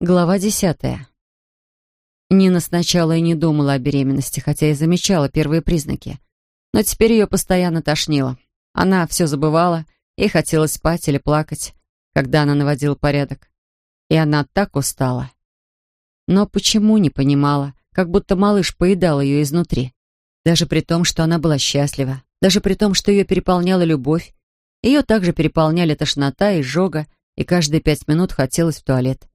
Глава десятая. Нина сначала и не думала о беременности, хотя и замечала первые признаки. Но теперь ее постоянно тошнило. Она все забывала, ей хотелось спать или плакать, когда она наводила порядок. И она так устала. Но почему не понимала, как будто малыш поедал ее изнутри. Даже при том, что она была счастлива, даже при том, что ее переполняла любовь, ее также переполняли тошнота и жога, и каждые пять минут хотелось в туалет.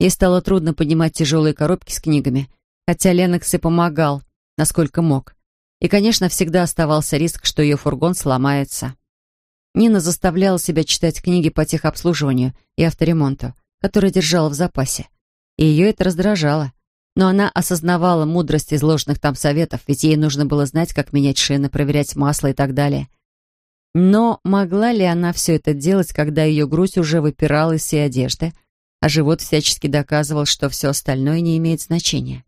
Ей стало трудно поднимать тяжелые коробки с книгами, хотя Ленокс и помогал, насколько мог. И, конечно, всегда оставался риск, что ее фургон сломается. Нина заставляла себя читать книги по техобслуживанию и авторемонту, которые держала в запасе. И ее это раздражало. Но она осознавала мудрость изложенных там советов, ведь ей нужно было знать, как менять шины, проверять масло и так далее. Но могла ли она все это делать, когда ее грудь уже выпирала из всей одежды, а живот всячески доказывал, что все остальное не имеет значения.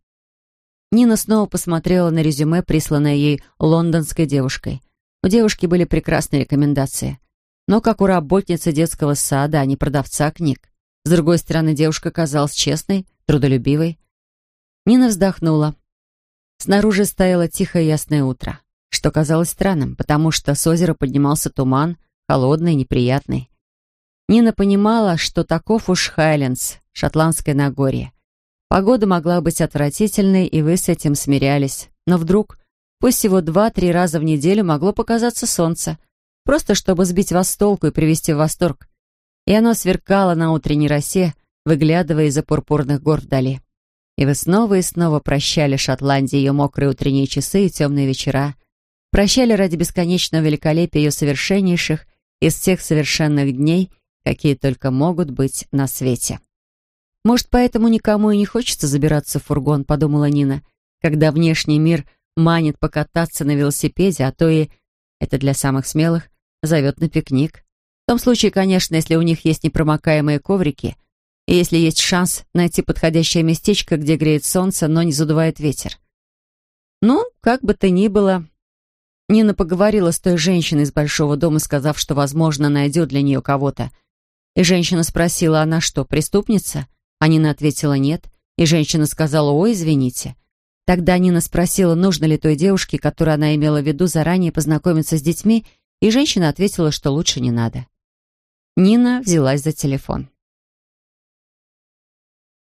Нина снова посмотрела на резюме, присланное ей лондонской девушкой. У девушки были прекрасные рекомендации. Но как у работницы детского сада, а не продавца книг. С другой стороны, девушка казалась честной, трудолюбивой. Нина вздохнула. Снаружи стояло тихое ясное утро, что казалось странным, потому что с озера поднимался туман, холодный, неприятный. Нина понимала, что таков уж Хайлендс, шотландское Нагорье. Погода могла быть отвратительной, и вы с этим смирялись. Но вдруг, пусть всего два-три раза в неделю, могло показаться солнце, просто чтобы сбить вас с толку и привести в восторг. И оно сверкало на утренней росе, выглядывая из-за пурпурных гор вдали. И вы снова и снова прощали Шотландии ее мокрые утренние часы и темные вечера, прощали ради бесконечного великолепия ее совершеннейших из всех совершенных дней — какие только могут быть на свете. «Может, поэтому никому и не хочется забираться в фургон», — подумала Нина, когда внешний мир манит покататься на велосипеде, а то и, это для самых смелых, зовет на пикник. В том случае, конечно, если у них есть непромокаемые коврики, и если есть шанс найти подходящее местечко, где греет солнце, но не задувает ветер. Ну, как бы то ни было, Нина поговорила с той женщиной из большого дома, сказав, что, возможно, найдет для нее кого-то, и женщина спросила, она что, преступница? А Нина ответила нет. И женщина сказала, ой, извините. Тогда Нина спросила, нужно ли той девушке, которую она имела в виду, заранее познакомиться с детьми, и женщина ответила, что лучше не надо. Нина взялась за телефон.